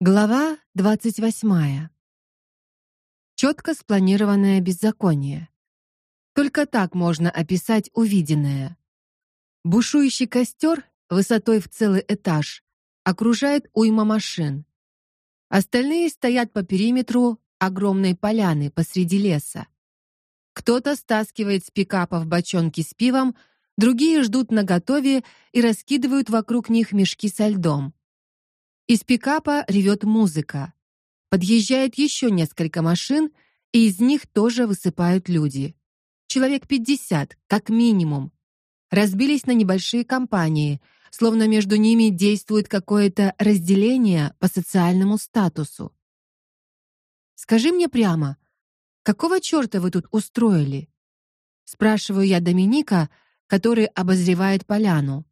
Глава двадцать восьмая. Четко спланированное беззаконие. Только так можно описать увиденное. Бушующий костер высотой в целый этаж окружает уйма машин. Остальные стоят по периметру огромной поляны посреди леса. Кто-то стаскивает с пикапов бочонки с пивом, другие ждут наготове и раскидывают вокруг них мешки со льдом. Из пикапа ревет музыка. Подъезжает еще несколько машин, и из них тоже высыпают люди. Человек пятьдесят, как минимум. Разбились на небольшие компании, словно между ними действует какое-то разделение по социальному статусу. Скажи мне прямо, какого чёрта вы тут устроили? спрашиваю я Доминика, который обозревает поляну,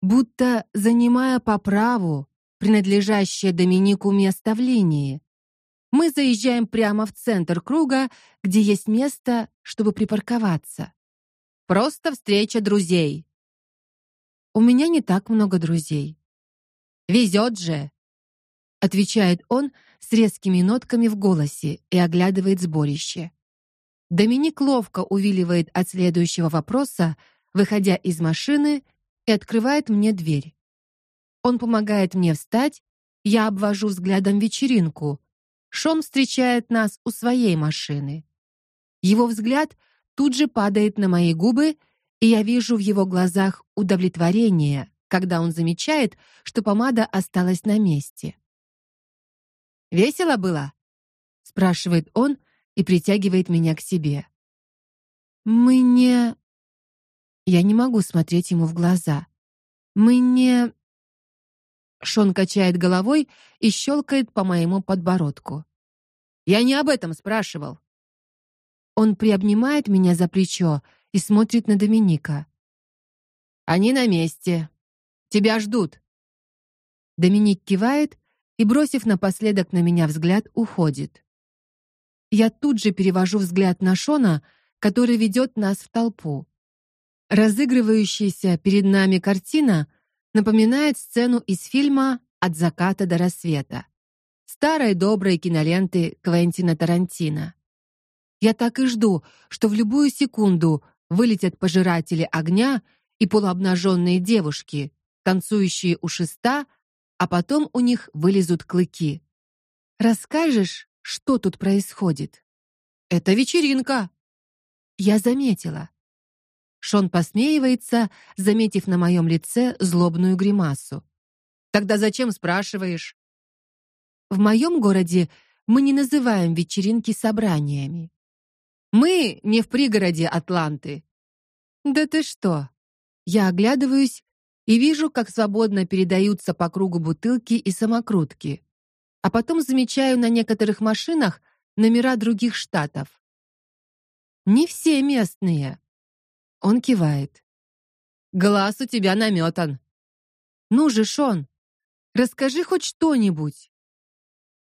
будто занимая по праву принадлежащее Доминику место в линии. Мы заезжаем прямо в центр круга, где есть место, чтобы припарковаться. Просто встреча друзей. У меня не так много друзей. Везет же, отвечает он с резкими нотками в голосе и оглядывает сборище. Доминик ловко увиливает от следующего вопроса, выходя из машины и открывает мне дверь. Он помогает мне встать, я обвожу взглядом вечеринку. Шон встречает нас у своей машины. Его взгляд тут же падает на мои губы, и я вижу в его глазах удовлетворение, когда он замечает, что помада осталась на месте. Весело было? спрашивает он и притягивает меня к себе. Мы не Я не могу смотреть ему в глаза. Мы не Шон качает головой и щелкает по моему подбородку. Я не об этом спрашивал. Он приобнимает меня за плечо и смотрит на Доминика. Они на месте. Тебя ждут. Доминик кивает и, бросив напоследок на меня взгляд, уходит. Я тут же перевожу взгляд на Шона, который ведет нас в толпу. Разыгрывающаяся перед нами картина напоминает сцену из фильма От заката до рассвета. Старой доброй киноленты Квентина Тарантино. Я так и жду, что в любую секунду вылетят пожиратели огня и полуобнаженные девушки, танцующие у шеста, а потом у них вылезут клыки. Расскажешь, что тут происходит? Это вечеринка. Я заметила. Шон посмеивается, заметив на моем лице злобную гримасу. Тогда зачем спрашиваешь? В моем городе мы не называем вечеринки собраниями. Мы не в пригороде Атланты. Да ты что? Я оглядываюсь и вижу, как свободно передаются по кругу бутылки и самокрутки. А потом замечаю на некоторых машинах номера других штатов. Не все местные. Он кивает. Глаз у тебя наметан. Ну же, Шон, расскажи хоть что-нибудь.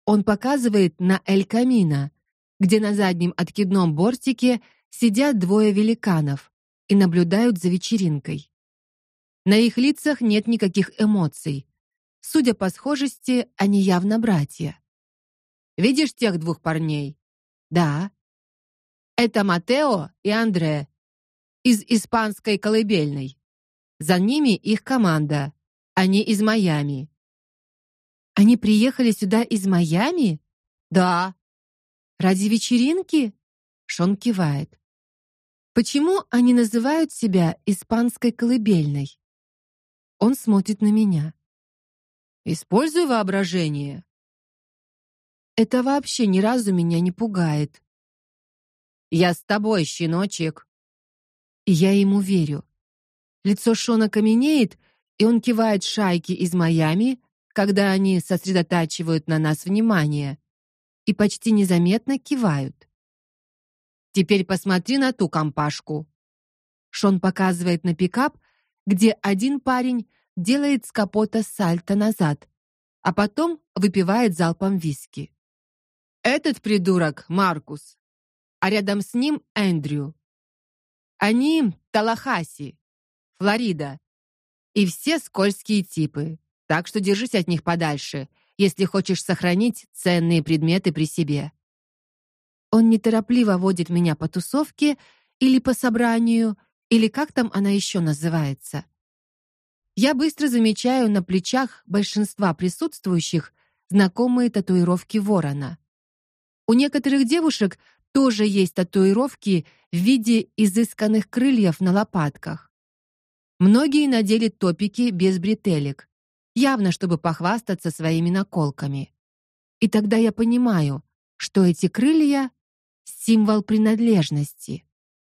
Он показывает на Эль Камино, где на заднем откидном бортике сидят двое великанов и наблюдают за вечеринкой. На их лицах нет никаких эмоций. Судя по схожести, они явно братья. Видишь тех двух парней? Да. Это Матео и Андре из испанской колыбельной. За ними их команда. Они из Майами. Они приехали сюда из Майами? Да. Ради вечеринки? Шон кивает. Почему они называют себя испанской колыбельной? Он смотрит на меня. Используй воображение. Это вообще ни разу меня не пугает. Я с тобой, щеночек и я ему верю. Лицо Шона каменеет, и он кивает шайке из Майами, когда они сосредотачивают на нас внимание, и почти незаметно кивают. Теперь посмотри на ту компашку. Шон показывает на пикап, где один парень делает с капота сальто назад, а потом выпивает залпом виски. Этот придурок Маркус, а рядом с ним Эндрю. Они Талахаси, Флорида. И все скользкие типы. Так что держись от них подальше. если хочешь сохранить ценные предметы при себе. Он неторопливо водит меня по тусовке или по собранию, или как там она еще называется. Я быстро замечаю на плечах большинства присутствующих знакомые татуировки ворона. У некоторых девушек тоже есть татуировки в виде изысканных крыльев на лопатках. Многие надели топики без бретелек, явно чтобы похвастаться своими наколками. И тогда я понимаю, что эти крылья символ принадлежности.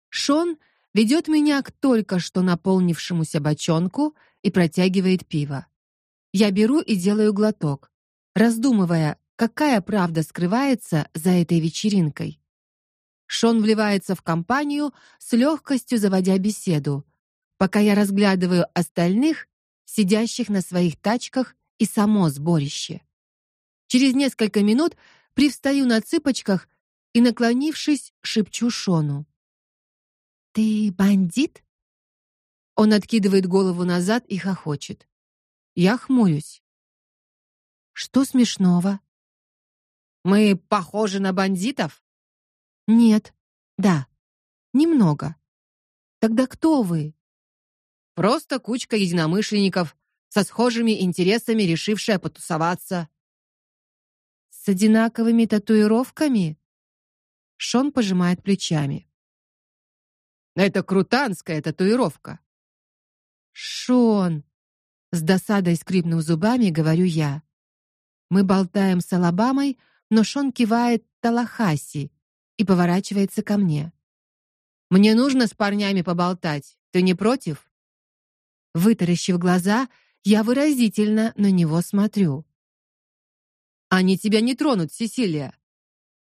Шон ведет меня к только что наполнившемуся бочонку и протягивает пиво. Я беру и делаю глоток, раздумывая, какая правда скрывается за этой вечеринкой. Шон вливается в компанию, с легкостью заводя беседу, пока я разглядываю остальных, сидящих на своих тачках и само сборище. Через несколько минут привстаю на цыпочках и, наклонившись, шепчу Шону: "Ты бандит?" Он откидывает голову назад и хохочет. Я хмурюсь. Что смешного? Мы похожи на бандитов? Нет. Да. Немного. Тогда кто вы? Просто кучка единомышленников со схожими интересами, решившая потусоваться. С одинаковыми татуировками? Шон пожимает плечами. Это крутанская татуировка. Шон, с досадой скрипнув зубами, говорю я. Мы болтаем с Алабамой, но Шон кивает Талахаси и поворачивается ко мне. Мне нужно с парнями поболтать. Ты не против? Вытаращив глаза, я выразительно на него смотрю. Они тебя не тронут, Сесилия.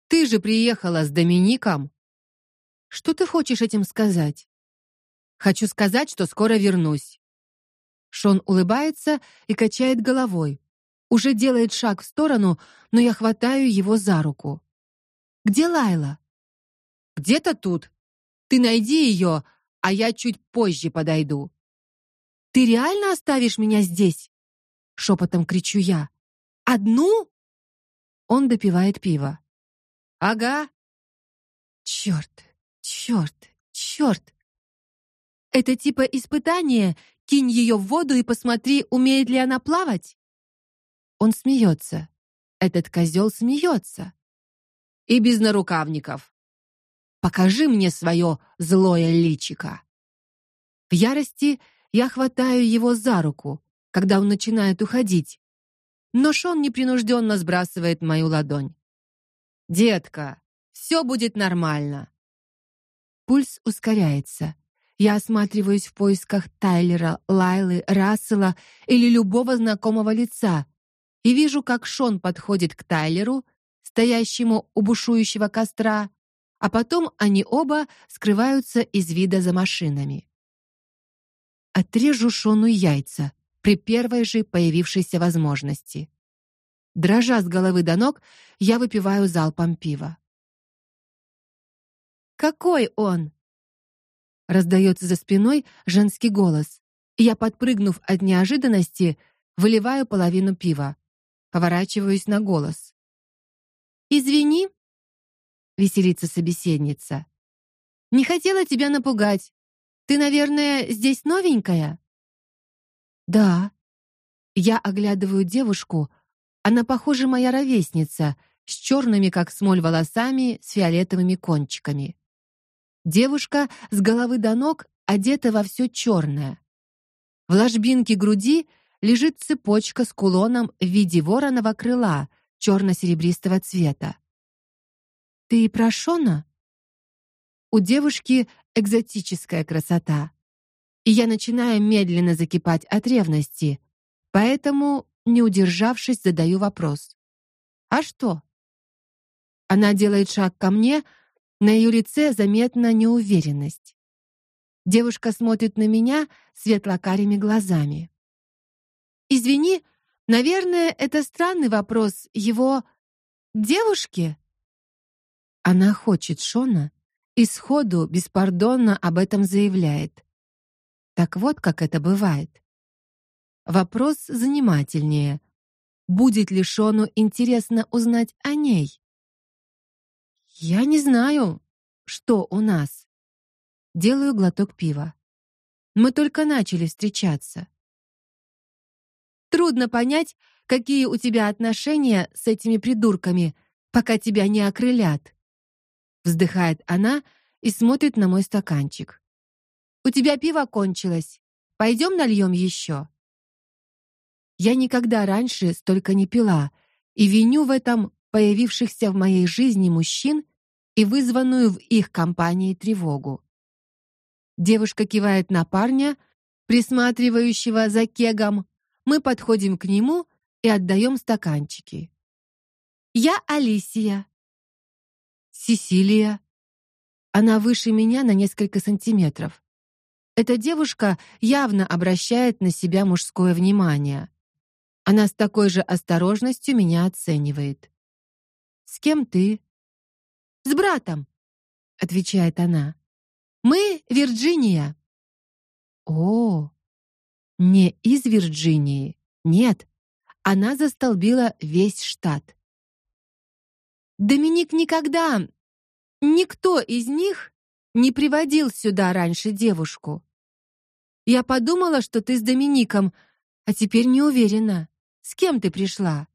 Ты же приехала с Домиником. Что ты хочешь этим сказать? Хочу сказать, что скоро вернусь. Шон улыбается и качает головой. Уже делает шаг в сторону, но я хватаю его за руку. Где Лайла? Где-то тут. Ты найди ее, а я чуть позже подойду. Ты реально оставишь меня здесь? шепотом кричу я. Одну? Он допивает пиво. Ага. Черт, черт, черт. Это типа испытание Кинь ее в воду и посмотри, умеет ли она плавать. Он смеется. Этот козел смеется. И без нарукавников. Покажи мне свое злое личико. В ярости я хватаю его за руку, когда он начинает уходить. Но Шон непринужденно сбрасывает мою ладонь. Детка, все будет нормально. Пульс ускоряется. Я осматриваюсь в поисках Тайлера, Лайлы, Рассела или любого знакомого лица и вижу, как Шон подходит к Тайлеру, стоящему у бушующего костра, а потом они оба скрываются из вида за машинами. Отрежу Шону яйца при первой же появившейся возможности. Дрожа с головы до ног, я выпиваю залпом пива. Какой он? Раздается за спиной женский голос. Я, подпрыгнув от неожиданности, выливаю половину пива. Поворачиваюсь на голос. Извини, веселится собеседница. Не хотела тебя напугать. Ты, наверное, здесь новенькая? Да. Я оглядываю девушку. Она, похоже, моя ровесница, с черными как смоль волосами, с фиолетовыми кончиками. Девушка с головы до ног одета во все черное. В ложбинке груди лежит цепочка с кулоном в виде вороного крыла черно серебристого цвета. Ты прошона? У девушки экзотическая красота. И я начинаю медленно закипать от ревности, поэтому, не удержавшись, задаю вопрос. А что? Она делает шаг ко мне, на ее лице заметна неуверенность. Девушка смотрит на меня светло-карими глазами. Извини, наверное, это странный вопрос его девушки. Она хочет Шона и сходу беспардонно об этом заявляет. Так вот, как это бывает. Вопрос занимательнее. будет ли Шону интересно узнать о ней. Я не знаю, что у нас. Делаю глоток пива. Мы только начали встречаться. Трудно понять, какие у тебя отношения с этими придурками, пока тебя не окрылят. Вздыхает она и смотрит на мой стаканчик. У тебя пиво кончилось. Пойдем нальем еще?» Я никогда раньше столько не пила, и виню в этом появившихся в моей жизни мужчин и вызванную в их компании тревогу. Девушка кивает на парня, присматривающего за кегом. Мы подходим к нему и отдаем стаканчики. Я Алисия. Сесилия. Она выше меня на несколько сантиметров. Эта девушка явно обращает на себя мужское внимание. Она с такой же осторожностью меня оценивает. С кем ты? С братом, отвечает она. Мы Вирджиния. О, не из Вирджинии. Нет. Она застолбила весь штат. Доминик никогда никто из них не приводил сюда раньше девушку. Я подумала, что ты с Домиником, а теперь не уверена. С кем ты пришла?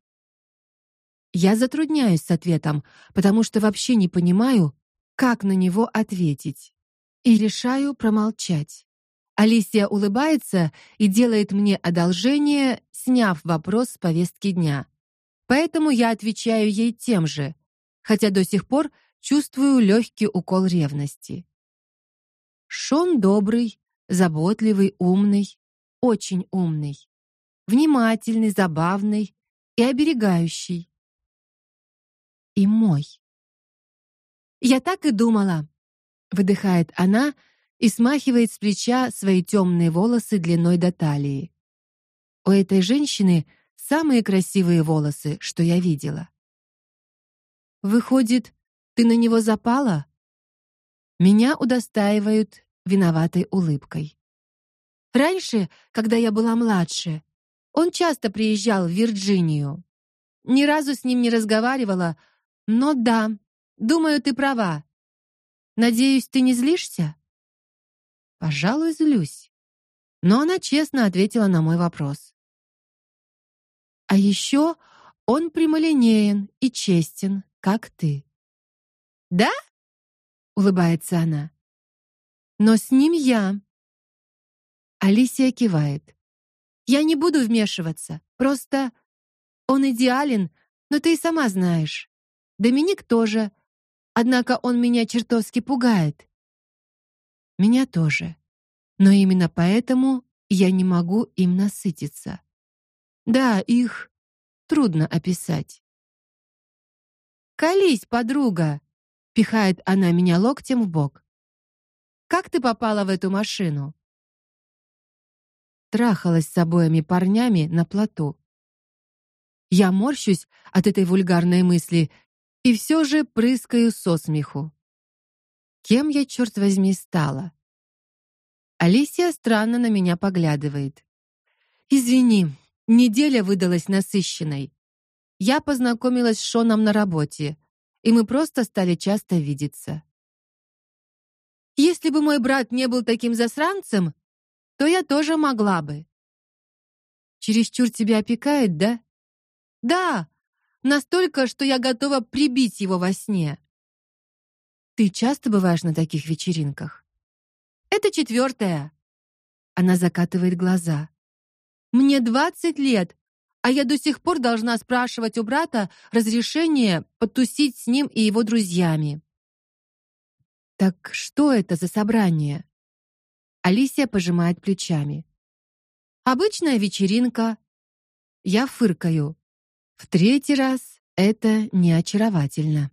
Я затрудняюсь с ответом, потому что вообще не понимаю, как на него ответить. И решаю промолчать. Алисия улыбается и делает мне одолжение, сняв вопрос с повестки дня. Поэтому я отвечаю ей тем же, хотя до сих пор чувствую легкий укол ревности. Шон добрый, заботливый, умный, очень умный, внимательный, забавный и оберегающий. И мой. Я так и думала, выдыхает она и смахивает с плеча свои темные волосы длиной до талии. У этой женщины самые красивые волосы, что я видела. Выходит, ты на него запала? Меня удостаивают виноватой улыбкой. Раньше, когда я была младше, он часто приезжал в Вирджинию. Ни разу с ним не разговаривала, но да, думаю, ты права. Надеюсь, ты не злишься? Пожалуй, злюсь. Но она честно ответила на мой вопрос. А еще он прямолинеен и честен, как ты. Да? улыбается она. Но с ним я. Алисия кивает. Я не буду вмешиваться. Просто он идеален, но ты и сама знаешь. Доминик тоже. Однако он меня чертовски пугает. Меня тоже. Но именно поэтому я не могу им насытиться. Да, их трудно описать. Колись, подруга, пихает она меня локтем в бок. Как ты попала в эту машину? Трахалась с обоими парнями на плоту. Я морщусь от этой вульгарной мысли и все же прыскаю со смеху. Кем я черт возьми стала? Алисия странно на меня поглядывает. Извини, неделя выдалась насыщенной. Я познакомилась с Шоном на работе, и мы просто стали часто видеться. Если бы мой брат не был таким засранцем, то я тоже могла бы. Чересчур тебя опекает, да? Да, настолько, что я готова прибить его во сне. Ты часто бываешь на таких вечеринках? Это четвертая. Она закатывает глаза. Мне двадцать лет, а я до сих пор должна спрашивать у брата разрешение потусить с ним и его друзьями. Так что это за собрание? Алисия пожимает плечами. Обычная вечеринка. Я фыркаю. В третий раз это не очаровательно.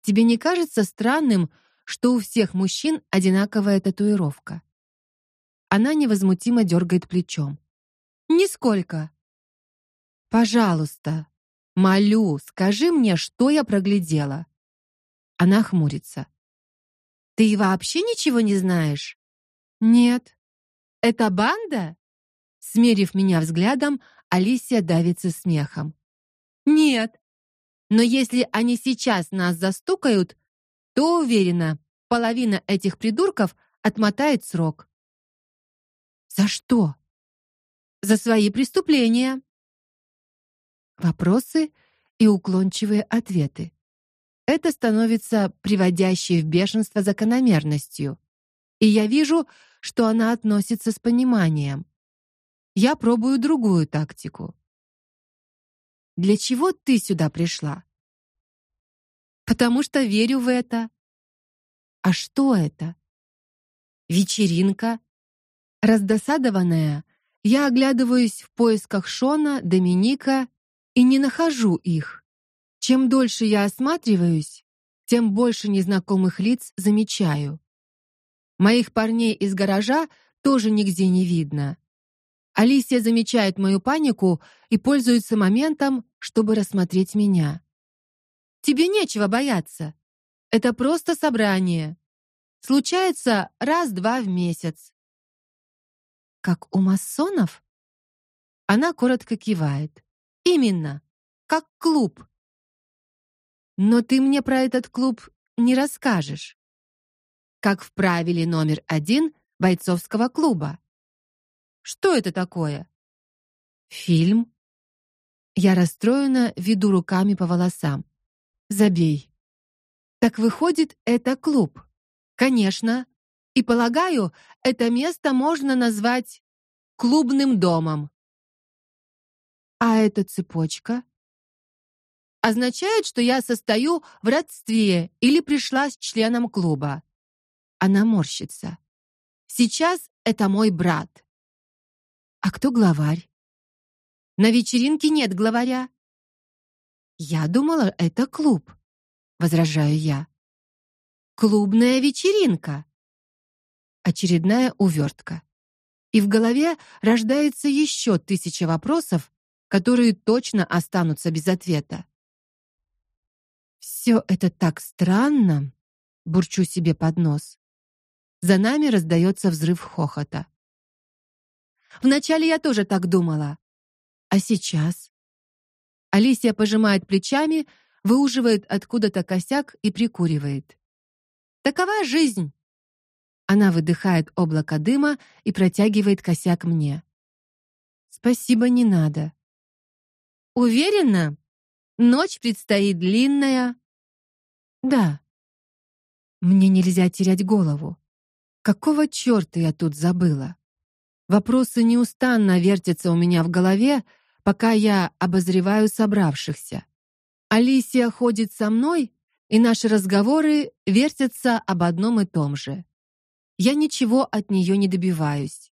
Тебе не кажется странным, что у всех мужчин одинаковая татуировка? Она невозмутимо дергает плечом. Нисколько. Пожалуйста, молю, скажи мне, что я проглядела. Она хмурится. Ты вообще ничего не знаешь? Нет. Это банда? Смерив меня взглядом, Алисия давится смехом. Нет. Но если они сейчас нас застукают, то уверена, половина этих придурков отмотает срок. За что? За свои преступления. Вопросы и уклончивые ответы. Это становится приводящей в бешенство закономерностью. И я вижу, что она относится с пониманием. Я пробую другую тактику. Для чего ты сюда пришла? Потому что верю в это. А что это? Вечеринка. Раздосадованная, я оглядываюсь в поисках Шона, Доминика и не нахожу их. Чем дольше я осматриваюсь, тем больше незнакомых лиц замечаю. Моих парней из гаража тоже нигде не видно. Алисия замечает мою панику и пользуется моментом, чтобы рассмотреть меня. Тебе нечего бояться. Это просто собрание. Случается раз-два в месяц. Как у масонов? Она коротко кивает. Именно, как клуб. Но ты мне про этот клуб не расскажешь. Как в правиле номер один бойцовского клуба. Что это такое? Фильм. Я расстроена, веду руками по волосам. Забей. Так выходит, это клуб. Конечно. И полагаю, это место можно назвать клубным домом. А эта цепочка означает, что я состою в родстве или пришла с членом клуба. Она морщится. Сейчас это мой брат. А кто главарь? На вечеринке нет главаря. Я думала, это клуб, возражаю я. Клубная вечеринка. Очередная увертка. И в голове рождается еще тысяча вопросов, которые точно останутся без ответа. Все это так странно, бурчу себе под нос. За нами раздается взрыв хохота. Вначале я тоже так думала. А сейчас? Алисия пожимает плечами, выуживает откуда-то косяк и прикуривает. Такова жизнь. Она выдыхает облако дыма и протягивает косяк мне. Спасибо, не надо. Уверена? Ночь предстоит длинная. Да. Мне нельзя терять голову. Какого чёрта я тут забыла? Вопросы неустанно вертятся у меня в голове, пока я обозреваю собравшихся. Алисия ходит со мной, и наши разговоры вертятся об одном и том же я ничего от нее не добиваюсь.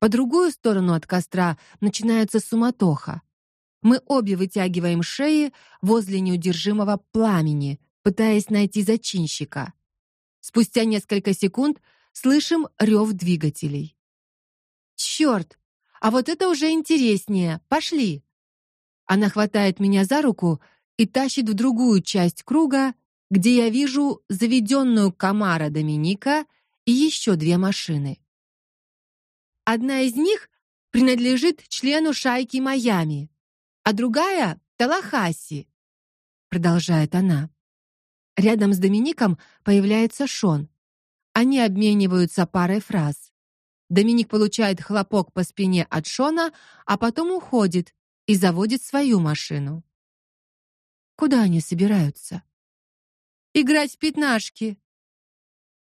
По другую сторону от костра начинается суматоха. Мы обе вытягиваем шеи возле неудержимого пламени, пытаясь найти зачинщика. Спустя несколько секунд слышим рев двигателей. Черт! А вот это уже интереснее. Пошли. Она хватает меня за руку и тащит в другую часть круга, где я вижу заведенную комара Доминика и еще две машины. Одна из них принадлежит члену шайки Майами, а другая Талахаси, продолжает она. Рядом с Домиником появляется Шон. Они обмениваются парой фраз. Доминик получает хлопок по спине от Шона, а потом уходит и заводит свою машину. Куда они собираются? Играть в пятнашки.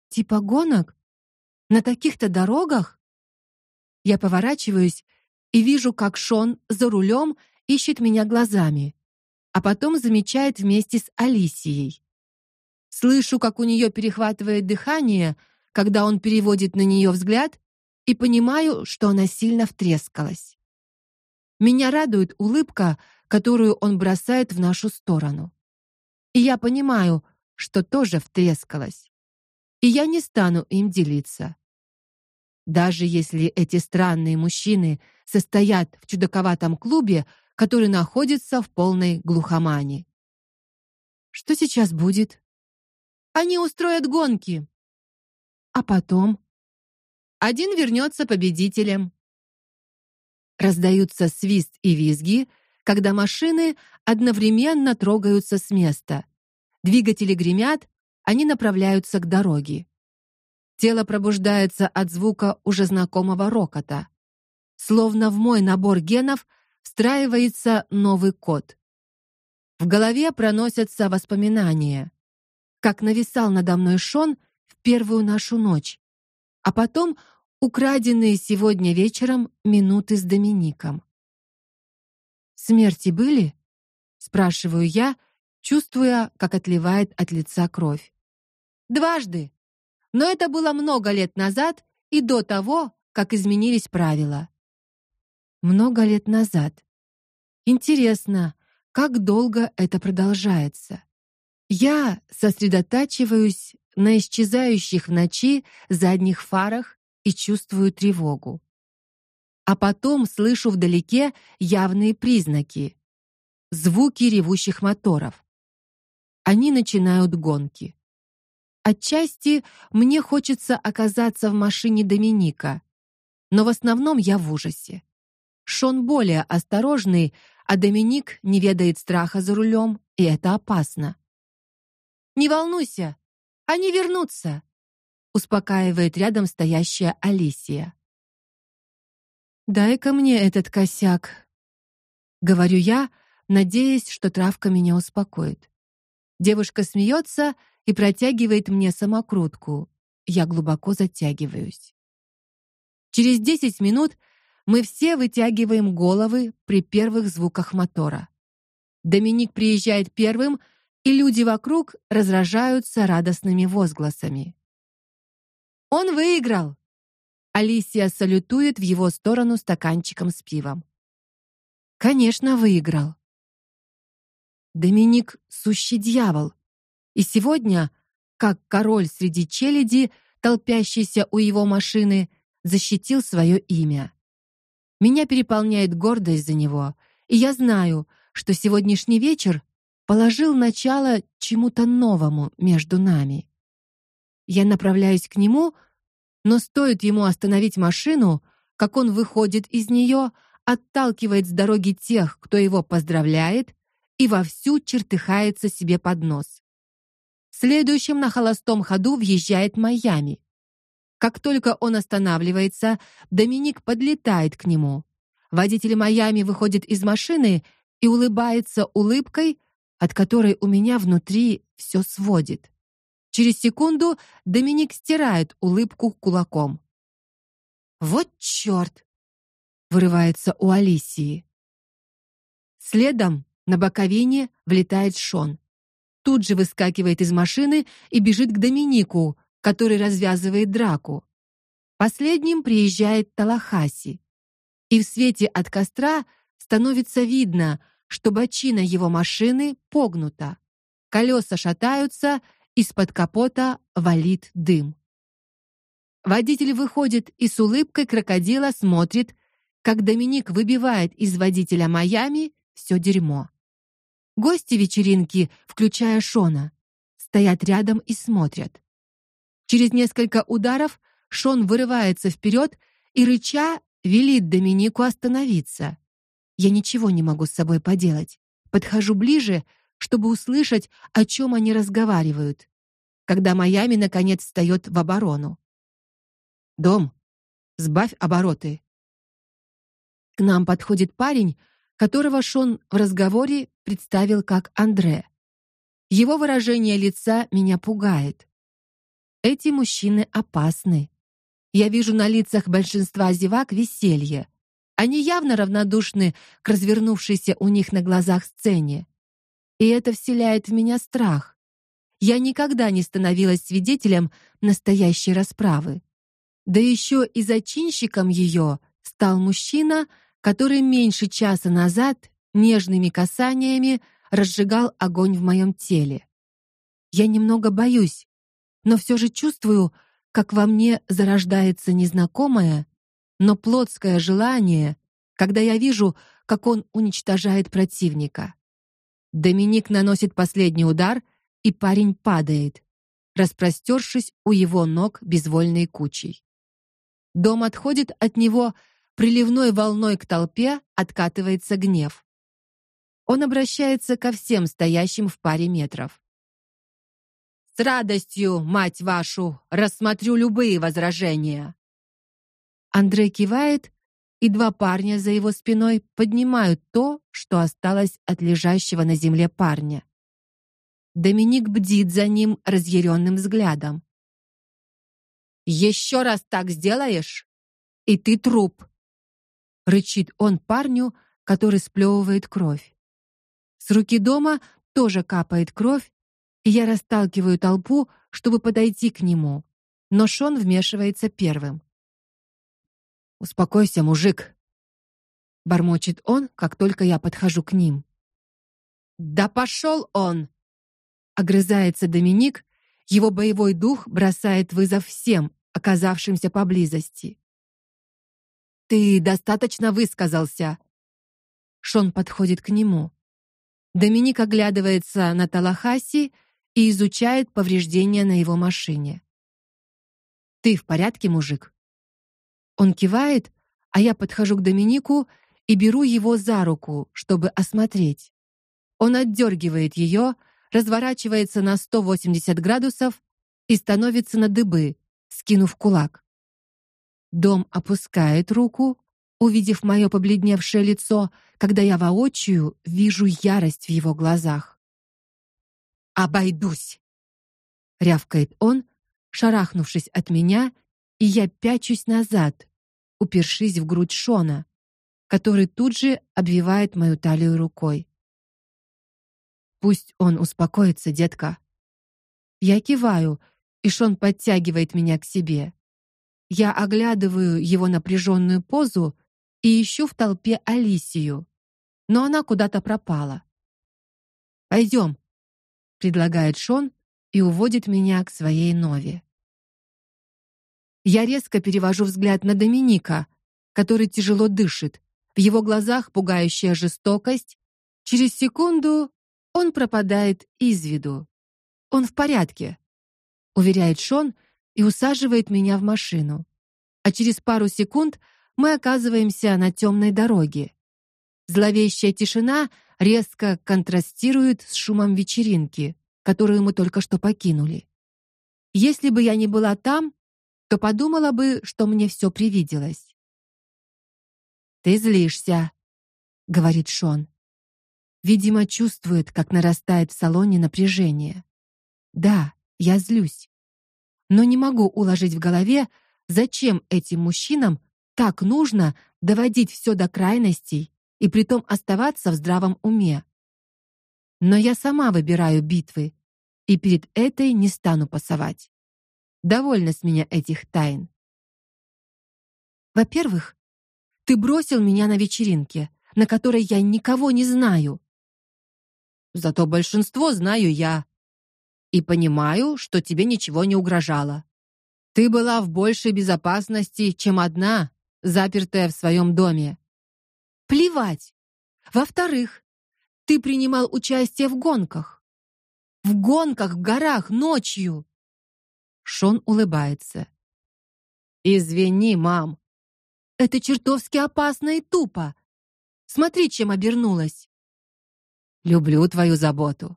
Типа гонок? На таких-то дорогах? Я поворачиваюсь и вижу, как Шон за рулем ищет меня глазами, а потом замечает вместе с Алисией. Слышу, как у нее перехватывает дыхание, когда он переводит на нее взгляд, и понимаю, что она сильно втрескалась. Меня радует улыбка, которую он бросает в нашу сторону. И я понимаю, что тоже втрескалась и я не стану им делиться. Даже если эти странные мужчины состоят в чудаковатом клубе, который находится в полной глухомани. Что сейчас будет? Они устроят гонки. А потом один вернется победителем. раздаются свист и визги, когда машины одновременно трогаются с места. Двигатели гремят, они направляются к дороге. Тело пробуждается от звука уже знакомого рокота. Словно в мой набор генов встраивается новый код. В голове проносятся воспоминания, как нависал надо мной Шон в первую нашу ночь, а потом украденные сегодня вечером минуты с Домиником. Смерти были? спрашиваю я, чувствуя, как отливает от лица кровь. Дважды. Но это было много лет назад и до того, как изменились правила. Много лет назад. Интересно, как долго это продолжается? Я сосредотачиваюсь на исчезающих в ночи задних фарах и чувствую тревогу. А потом слышу вдалеке явные признаки звуки ревущих моторов. Они начинают гонки. Отчасти мне хочется оказаться в машине Доминика, но в основном я в ужасе. Шон более осторожный, а Доминик не ведает страха за рулем, и это опасно. Не волнуйся, они вернутся, успокаивает рядом стоящая Алисия. Дай-ка мне этот косяк, говорю я, надеясь, что травка меня успокоит. Девушка смеется и протягивает мне самокрутку. Я глубоко затягиваюсь. Через десять минут мы все вытягиваем головы при первых звуках мотора. Доминик приезжает первым, и люди вокруг разражаются радостными возгласами. Он выиграл. Алисия салютует в его сторону стаканчиком с пивом. Конечно, выиграл. Доминик сущий дьявол. И сегодня, как король среди челяди, толпящийся у его машины, защитил свое имя. Меня переполняет гордость за него, и я знаю, что сегодняшний вечер положил начало чему-то новому между нами. Я направляюсь к нему, но стоит ему остановить машину, как он выходит из нее, отталкивает с дороги тех, кто его поздравляет, и вовсю чертыхается себе под нос. Следующим на холостом ходу въезжает Майами. Как только он останавливается, Доминик подлетает к нему. Водитель Майами выходит из машины и улыбается улыбкой, от которой у меня внутри все сводит. Через секунду Доминик стирает улыбку кулаком. Вот чёрт! вырывается у Алисии. Следом на боковине влетает Шон. Тут же выскакивает из машины и бежит к Доминику, который развязывает драку. Последним приезжает Талахаси. И в свете от костра становится видно, что бочина его машины погнута. Колеса шатаются, из-под капота валит дым. Водитель выходит и с улыбкой крокодила смотрит, как Доминик выбивает из водителя Майами все дерьмо. Гости вечеринки, включая Шона, стоят рядом и смотрят. Через несколько ударов Шон вырывается вперед и рыча велит Доминику остановиться. Я ничего не могу с собой поделать. Подхожу ближе, чтобы услышать, о чем они разговаривают. Когда Майами наконец встает в оборону. Дом, сбавь обороты. К нам подходит парень, которого Шон в разговоре представил как Андре. Его выражение лица меня пугает. Эти мужчины опасны. Я вижу на лицах большинства зевак веселье. Они явно равнодушны к развернувшейся у них на глазах сцене. И это вселяет в меня страх. Я никогда не становилась свидетелем настоящей расправы. Да еще и зачинщиком ее стал мужчина, который меньше часа назад нежными касаниями разжигал огонь в моем теле. Я немного боюсь, но все же чувствую, как во мне зарождается незнакомое, но плотское желание, когда я вижу, как он уничтожает противника. Доминик наносит последний удар, и парень падает, распростершись у его ног безвольной кучей. Дом отходит от него приливной волной к толпе откатывается гнев. Он обращается ко всем стоящим в паре метров. С радостью, мать вашу, рассмотрю любые возражения. Андрей кивает, и два парня за его спиной поднимают то, что осталось от лежащего на земле парня. Доминик бдит за ним разъяренным взглядом. «Еще раз так сделаешь, и ты труп, рычит он парню, который сплевывает кровь. С руки дома тоже капает кровь, я расталкиваю толпу, чтобы подойти к нему. Но Шон вмешивается первым. Успокойся, мужик, бормочет он, как только я подхожу к ним. Да пошел он, огрызается Доминик, его боевой дух бросает вызов всем, оказавшимся поблизости. Ты достаточно высказался. Шон подходит к нему. Доминик оглядывается на Талахаси и изучает повреждения на его машине. Ты в порядке, мужик? Он кивает, а я подхожу к Доминику и беру его за руку, чтобы осмотреть. Он отдергивает ее, разворачивается на 180 градусов и становится на дыбы, скинув кулак. Дом опускает руку, увидев мое побледневшее лицо, когда я воочию вижу ярость в его глазах. Обойдусь, рявкает он, шарахнувшись от меня, и я пячусь назад, упершись в грудь Шона, который тут же обвивает мою талию рукой. Пусть он успокоится, детка. Я киваю, и Шон подтягивает меня к себе. Я оглядываю его напряженную позу и ищу в толпе Алисию, но она куда-то пропала. «Пойдем», — предлагает Шон и уводит меня к своей нове. Я резко перевожу взгляд на Доминика, который тяжело дышит. В его глазах пугающая жестокость. Через секунду он пропадает из виду. Он в порядке, уверяет Шон и усаживает меня в машину. А через пару секунд мы оказываемся на темной дороге. Зловещая тишина резко контрастирует с шумом вечеринки, которую мы только что покинули. Если бы я не была там, то подумала бы, что мне все привиделось. Ты злишься, говорит Шон. Видимо, чувствует, как нарастает в салоне напряжение. Да, я злюсь но не могу уложить в голове, зачем этим мужчинам так нужно доводить все до крайностей и притом оставаться в здравом уме. Но я сама выбираю битвы, и перед этой не стану пасовать. Довольно с меня этих тайн. Во-первых, ты бросил меня на вечеринке, на которой я никого не знаю. Зато большинство знаю я, и понимаю, что тебе ничего не угрожало. Ты была в большей безопасности, чем одна, запертая в своем доме. Плевать. Во-вторых, ты принимал участие в гонках. В гонках в горах ночью. Шон улыбается. Извини, мам. Это чертовски опасно и тупо. Смотри, чем обернулась. Люблю твою заботу.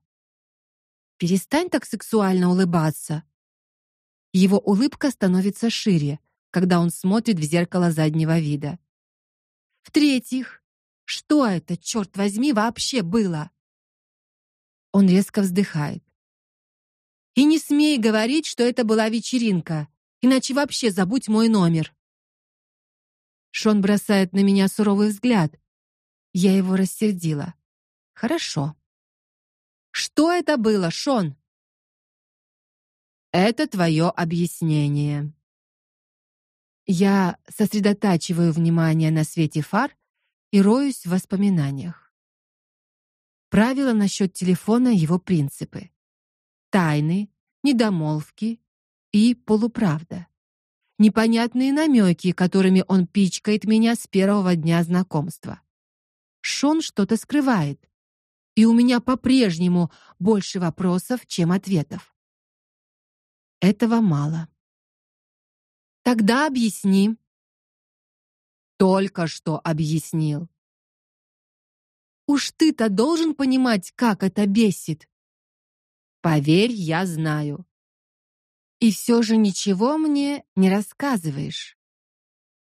Перестань так сексуально улыбаться. Его улыбка становится шире, когда он смотрит в зеркало заднего вида. В-третьих, что это, черт возьми, вообще было? Он резко вздыхает. И не смей говорить, что это была вечеринка, иначе вообще забудь мой номер. Шон бросает на меня суровый взгляд. Я его рассердила. Хорошо. Что это было, Шон? Это твое объяснение. Я сосредотачиваю внимание на свете фар и роюсь в воспоминаниях. Правила насчет телефона, его принципы. Тайны, недомолвки и полуправда. Непонятные намеки, которыми он пичкает меня с первого дня знакомства. Шон что-то скрывает и у меня по-прежнему больше вопросов, чем ответов. Этого мало. Тогда объясни. Только что объяснил. Уж ты-то должен понимать, как это бесит. Поверь, я знаю. И все же ничего мне не рассказываешь.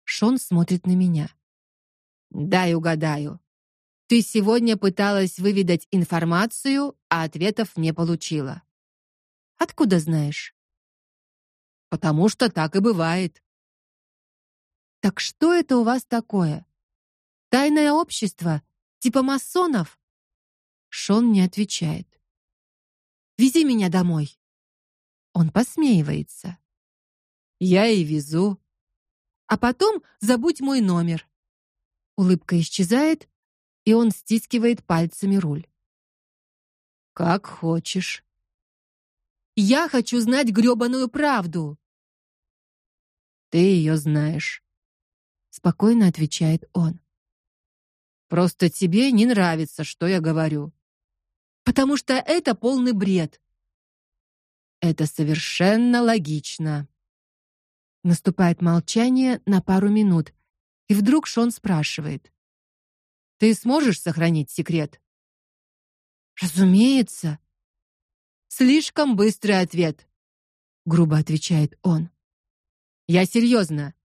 Шон смотрит на меня. Дай угадаю. Ты сегодня пыталась выведать информацию, а ответов не получила. Откуда знаешь? Потому что так и бывает. Так что это у вас такое? Тайное общество, типа масонов? Шон не отвечает. Вези меня домой. Он посмеивается. Я и везу. А потом забудь мой номер. Улыбка исчезает, и он стискивает пальцами руль. Как хочешь. Я хочу знать грёбаную правду. Ты ее знаешь, спокойно отвечает он. Просто тебе не нравится, что я говорю. Потому что это полный бред. Это совершенно логично. Наступает молчание на пару минут, и вдруг Шон спрашивает: "Ты сможешь сохранить секрет?" "Разумеется". Слишком быстрый ответ, грубо отвечает он. "Я серьезно.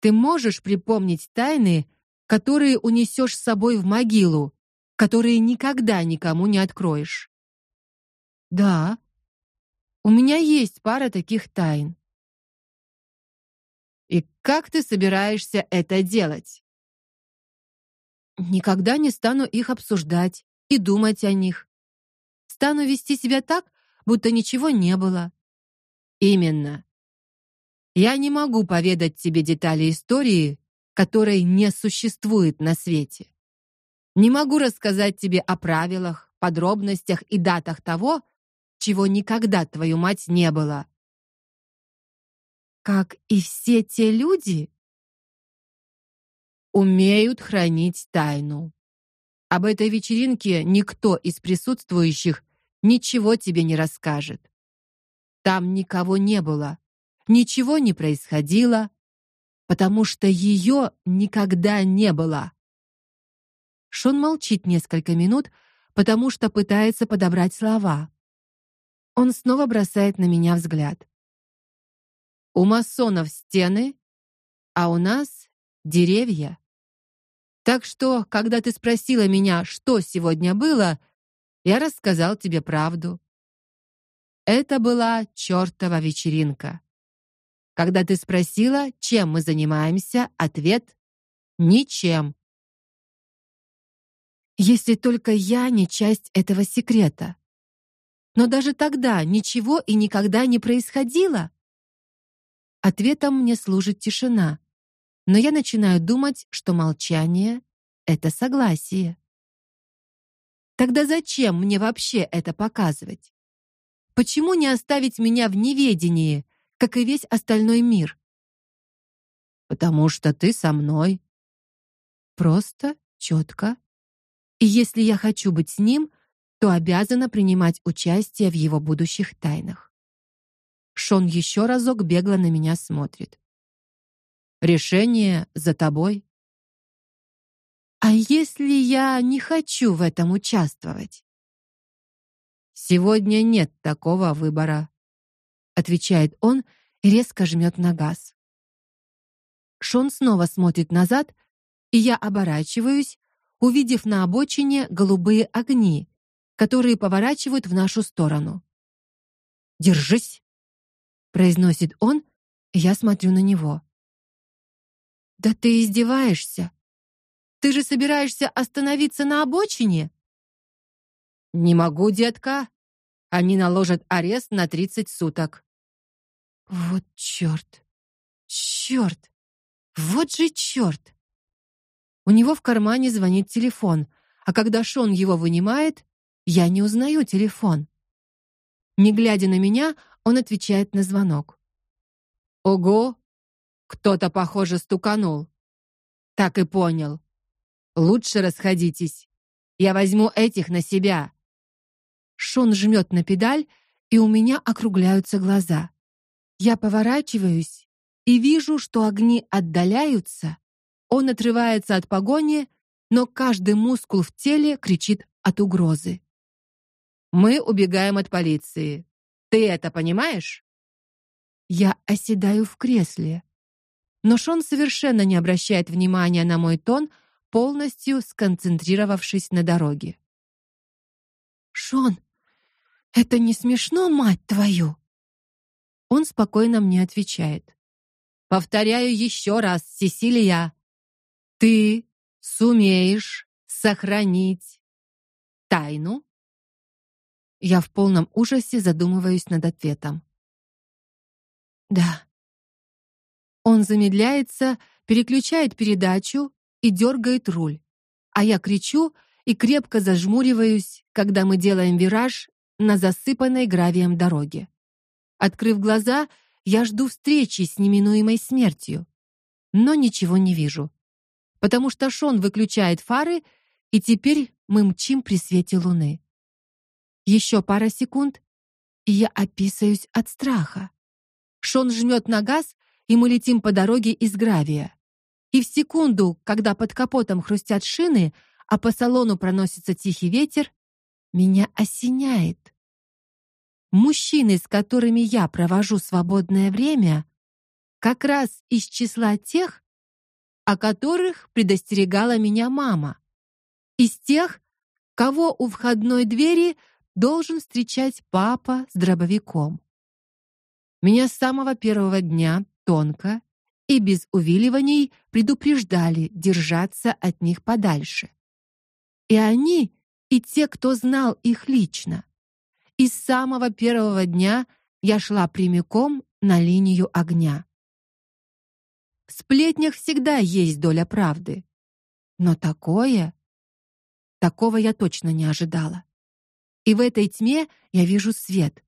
Ты можешь припомнить тайны, которые унесешь с собой в могилу, которые никогда никому не откроешь?" "Да. У меня есть пара таких тайн. И как ты собираешься это делать? Никогда не стану их обсуждать и думать о них. Стану вести себя так, будто ничего не было. Именно. Я не могу поведать тебе детали истории, которой не существует на свете. Не могу рассказать тебе о правилах, подробностях и датах того, чего никогда твою мать не было как и все те люди, умеют хранить тайну. Об этой вечеринке никто из присутствующих ничего тебе не расскажет. Там никого не было, ничего не происходило, потому что ее никогда не было. Шон молчит несколько минут, потому что пытается подобрать слова. Он снова бросает на меня взгляд. У масонов стены, а у нас деревья. Так что, когда ты спросила меня, что сегодня было, я рассказал тебе правду. Это была чертова вечеринка. Когда ты спросила, чем мы занимаемся, ответ ничем. Если только я не часть этого секрета. Но даже тогда ничего и никогда не происходило. Ответом мне служит тишина. Но я начинаю думать, что молчание это согласие. Тогда зачем мне вообще это показывать? Почему не оставить меня в неведении, как и весь остальной мир? Потому что ты со мной. Просто, четко. И если я хочу быть с ним, то обязана принимать участие в его будущих тайнах. Шон еще разок бегло на меня смотрит. Решение за тобой. А если я не хочу в этом участвовать? Сегодня нет такого выбора, отвечает он и резко жмет на газ. Шон снова смотрит назад, и я оборачиваюсь, увидев на обочине голубые огни, которые поворачивают в нашу сторону. Держись, произносит он, я смотрю на него. Да ты издеваешься? Ты же собираешься остановиться на обочине? Не могу, детка. Они наложат арест на 30 суток. Вот черт! Черт! Вот же черт! У него в кармане звонит телефон, а когда Шон его вынимает, я не узнаю телефон. Не глядя на меня, он отвечает на звонок. Ого! Кто-то, похоже, стуканул. Так и понял. Лучше расходитесь. Я возьму этих на себя. Шон жмет на педаль, и у меня округляются глаза. Я поворачиваюсь и вижу, что огни отдаляются, Он отрывается от погони, но каждый мускул в теле кричит от угрозы. Мы убегаем от полиции. Ты это понимаешь? Я оседаю в кресле. Но Шон совершенно не обращает внимания на мой тон, полностью сконцентрировавшись на дороге. Шон, это не смешно, мать твою. Он спокойно мне отвечает. Повторяю еще раз, Сесилия, ты сумеешь сохранить тайну? Я в полном ужасе задумываюсь над ответом. Да. Он замедляется, переключает передачу и дергает руль. А я кричу и крепко зажмуриваюсь, когда мы делаем вираж на засыпанной гравием дороге. Открыв глаза, я жду встречи с неминуемой смертью, но ничего не вижу. Потому что Шон выключает фары, и теперь мы мчим при свете луны. Еще пара секунд, и я описаюсь от страха. Шон жмет на газ, и мы летим по дороге из гравия. И в секунду, когда под капотом хрустят шины, а по салону проносится тихий ветер, меня осеняет. Мужчины, с которыми я провожу свободное время, как раз из числа тех, о которых предостерегала меня мама. Из тех, кого у входной двери должен встречать папа с дробовиком. Меня с самого первого дня тонко и без увиливаний предупреждали держаться от них подальше. И они, и те, кто знал их лично. И с самого первого дня я шла прямиком на линию огня. В сплетнях всегда есть доля правды. Но такое, такого я точно не ожидала. И в этой тьме я вижу свет.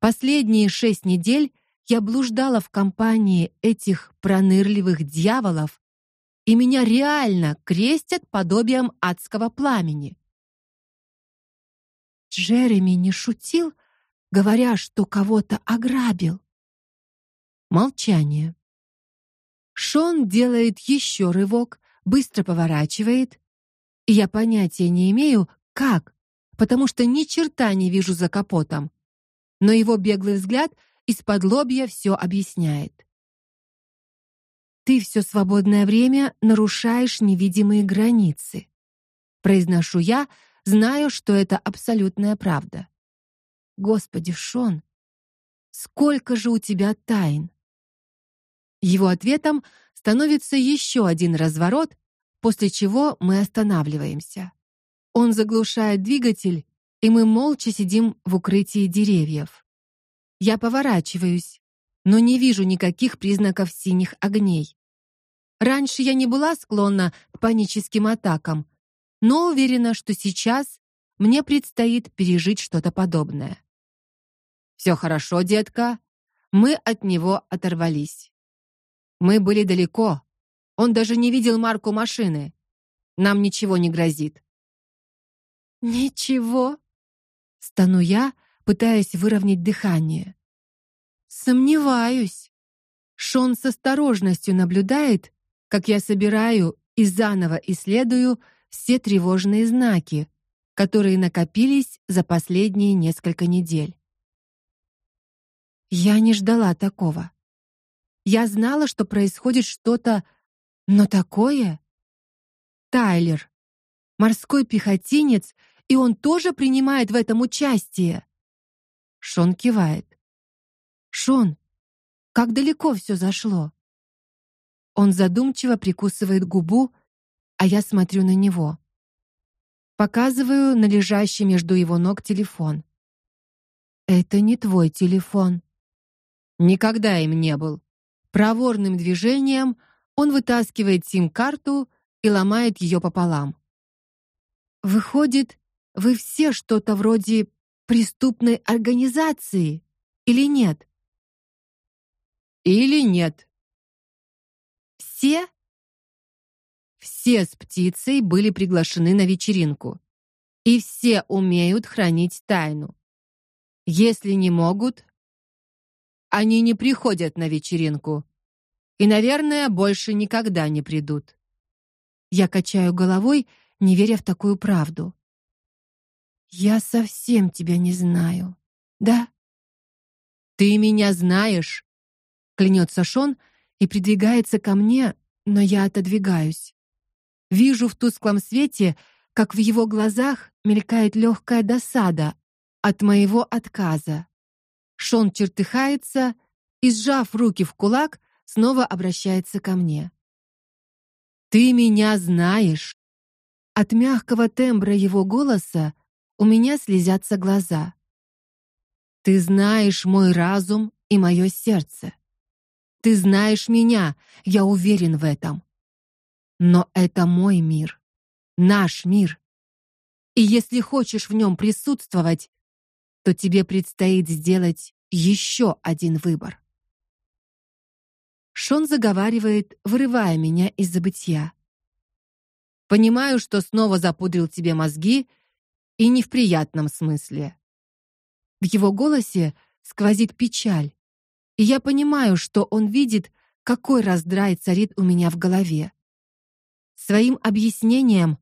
Последние шесть недель я блуждала в компании этих пронырливых дьяволов, и меня реально крестят подобием адского пламени. Джереми не шутил, говоря, что кого-то ограбил. Молчание. Шон делает еще рывок, быстро поворачивает, и я понятия не имею, как, потому что ни черта не вижу за капотом. Но его беглый взгляд из-под лобья все объясняет. Ты все свободное время нарушаешь невидимые границы, произношу я, знаю, что это абсолютная правда. Господи, Шон, сколько же у тебя тайн? Его ответом становится еще один разворот, после чего мы останавливаемся. Он заглушает двигатель, и мы молча сидим в укрытии деревьев. Я поворачиваюсь, но не вижу никаких признаков синих огней. Раньше я не была склонна к паническим атакам, но уверена, что сейчас мне предстоит пережить что-то подобное. Все хорошо, детка. Мы от него оторвались. Мы были далеко. Он даже не видел марку машины. Нам ничего не грозит. Ничего. Стану я, пытаясь выровнять дыхание. Сомневаюсь. Шон с осторожностью наблюдает, как я собираю и заново исследую все тревожные знаки, которые накопились за последние несколько недель. Я не ждала такого. Я знала, что происходит что-то, но такое Тайлер, морской пехотинец, и он тоже принимает в этом участие. Шон кивает. Шон, как далеко все зашло? Он задумчиво прикусывает губу, а я смотрю на него. Показываю на лежащий между его ног телефон. Это не твой телефон. Никогда им не был. Проворным движением он вытаскивает сим-карту и ломает ее пополам. Выходит, вы все что-то вроде преступной организации или нет? Или нет? Все все с птицей были приглашены на вечеринку, и все умеют хранить тайну. Если не могут, они не приходят на вечеринку и, наверное, больше никогда не придут. Я качаю головой, не веря в такую правду. Я совсем тебя не знаю. Да? Ты меня знаешь, клянется Шон и придвигается ко мне, но я отодвигаюсь. Вижу в тусклом свете, как в его глазах мелькает легкая досада от моего отказа. Шон чертыхается и, сжав руки в кулак, снова обращается ко мне. Ты меня знаешь. От мягкого тембра его голоса у меня слезятся глаза. Ты знаешь мой разум и мое сердце. Ты знаешь меня, я уверен в этом. Но это мой мир, наш мир. И если хочешь в нем присутствовать, то тебе предстоит сделать еще один выбор. Шон заговаривает, вырывая меня из забытья. Понимаю, что снова запудрил тебе мозги, и не в приятном смысле. В его голосе сквозит печаль, и я понимаю, что он видит, какой раздрай царит у меня в голове. Своим объяснением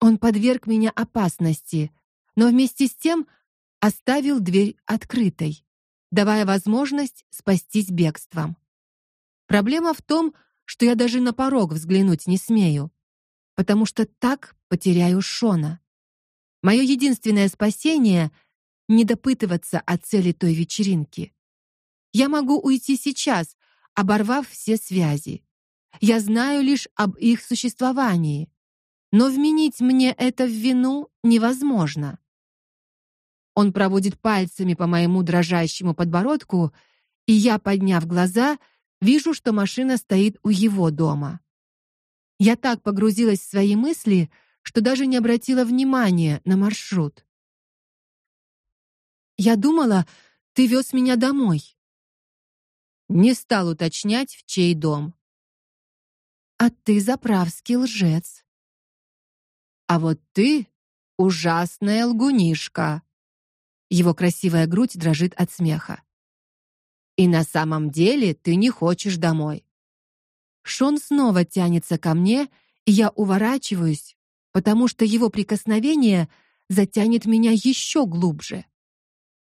он подверг меня опасности, но вместе с тем оставил дверь открытой, давая возможность спастись бегством. Проблема в том, что я даже на порог взглянуть не смею, потому что так потеряю Шона. Мое единственное спасение не допытываться о цели той вечеринки. Я могу уйти сейчас, оборвав все связи. Я знаю лишь об их существовании, но вменить мне это в вину невозможно. Он проводит пальцами по моему дрожащему подбородку, и я, подняв глаза, вижу, что машина стоит у его дома. Я так погрузилась в свои мысли, что даже не обратила внимания на маршрут. Я думала, ты вез меня домой. Не стал уточнять, в чей дом. А ты заправский лжец. А вот ты ужасная лгунишка. Его красивая грудь дрожит от смеха. И на самом деле ты не хочешь домой. Шон снова тянется ко мне, и я уворачиваюсь, потому что его прикосновение затянет меня еще глубже.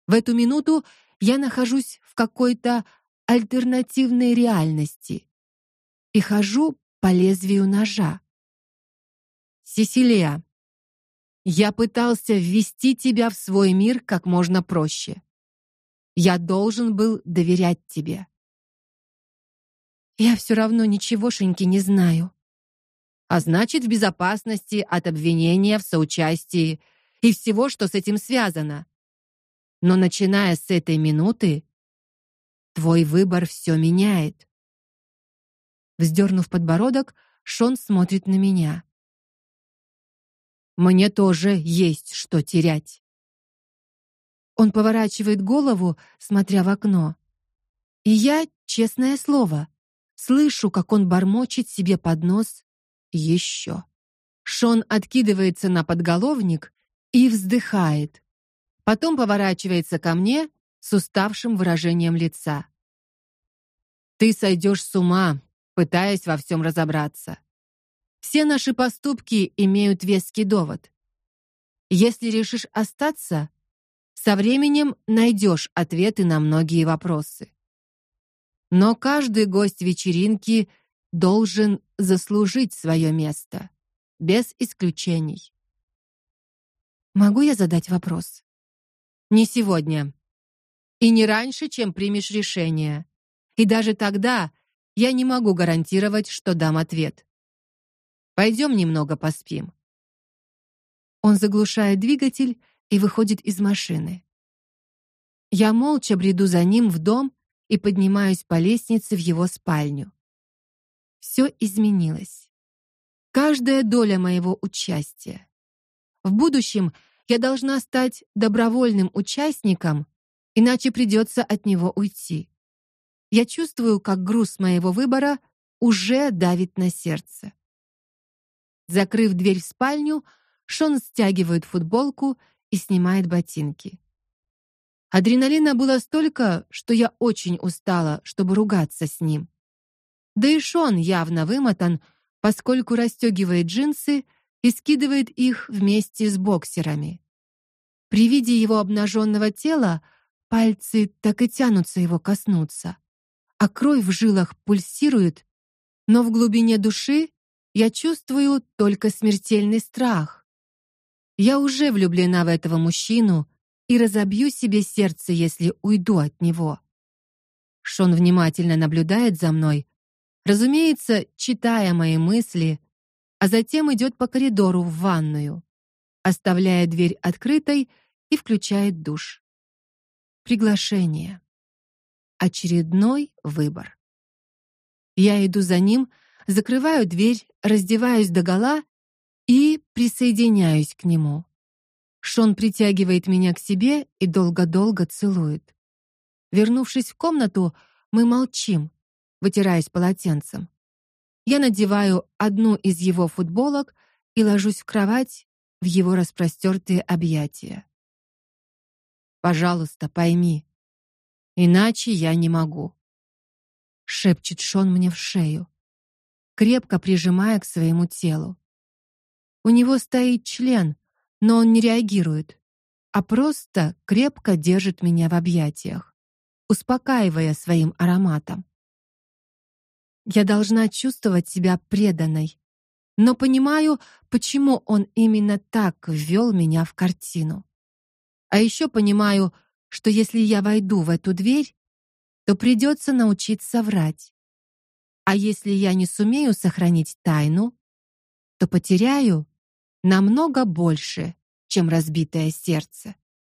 В эту минуту я нахожусь в какой-то альтернативной реальности и хожу по лезвию ножа. Сесилия, я пытался ввести тебя в свой мир как можно проще. Я должен был доверять тебе. Я все равно ничегошеньки не знаю. А значит, в безопасности от обвинения в соучастии и всего, что с этим связано. Но начиная с этой минуты твой выбор все меняет. Вздернув подбородок, Шон смотрит на меня. Мне тоже есть что терять. Он поворачивает голову, смотря в окно. И я, честное слово, слышу, как он бормочет себе под нос еще. Шон откидывается на подголовник и вздыхает. Потом поворачивается ко мне с уставшим выражением лица. Ты сойдешь с ума, пытаясь во всем разобраться. Все наши поступки имеют веский довод. Если решишь остаться, со временем найдешь ответы на многие вопросы. Но каждый гость вечеринки должен заслужить свое место, без исключений. Могу я задать вопрос? Не сегодня. И не раньше, чем примешь решение. И даже тогда я не могу гарантировать, что дам ответ. Пойдем немного поспим. Он заглушает двигатель и выходит из машины. Я молча бреду за ним в дом и поднимаюсь по лестнице в его спальню. Все изменилось. Каждая доля моего участия. В будущем я должна стать добровольным участником, иначе придется от него уйти. Я чувствую, как груз моего выбора уже давит на сердце. Закрыв дверь в спальню, Шон стягивает футболку и снимает ботинки. Адреналина было столько, что я очень устала, чтобы ругаться с ним. Да и Шон явно вымотан, поскольку расстегивает джинсы и скидывает их вместе с боксерами. При виде его обнаженного тела пальцы так и тянутся его коснуться, а кровь в жилах пульсирует, но в глубине души я чувствую только смертельный страх. Я уже влюблена в этого мужчину и разобью себе сердце, если уйду от него. Шон внимательно наблюдает за мной, разумеется, читая мои мысли, а затем идет по коридору в ванную, оставляя дверь открытой и включает душ. Приглашение. Очередной выбор. Я иду за ним, закрываю дверь, раздеваюсь догола и присоединяюсь к нему. Шон притягивает меня к себе и долго-долго целует. Вернувшись в комнату, мы молчим, вытираясь полотенцем. Я надеваю одну из его футболок и ложусь в кровать в его распростертые объятия. Пожалуйста, пойми, иначе я не могу, шепчет Шон мне в шею, крепко прижимая к своему телу. У него стоит член, но он не реагирует, а просто крепко держит меня в объятиях, успокаивая своим ароматом. Я должна чувствовать себя преданной, но понимаю, почему он именно так ввел меня в картину. А еще понимаю, что если я войду в эту дверь, то придется научиться врать. А если я не сумею сохранить тайну, то потеряю намного больше, чем разбитое сердце.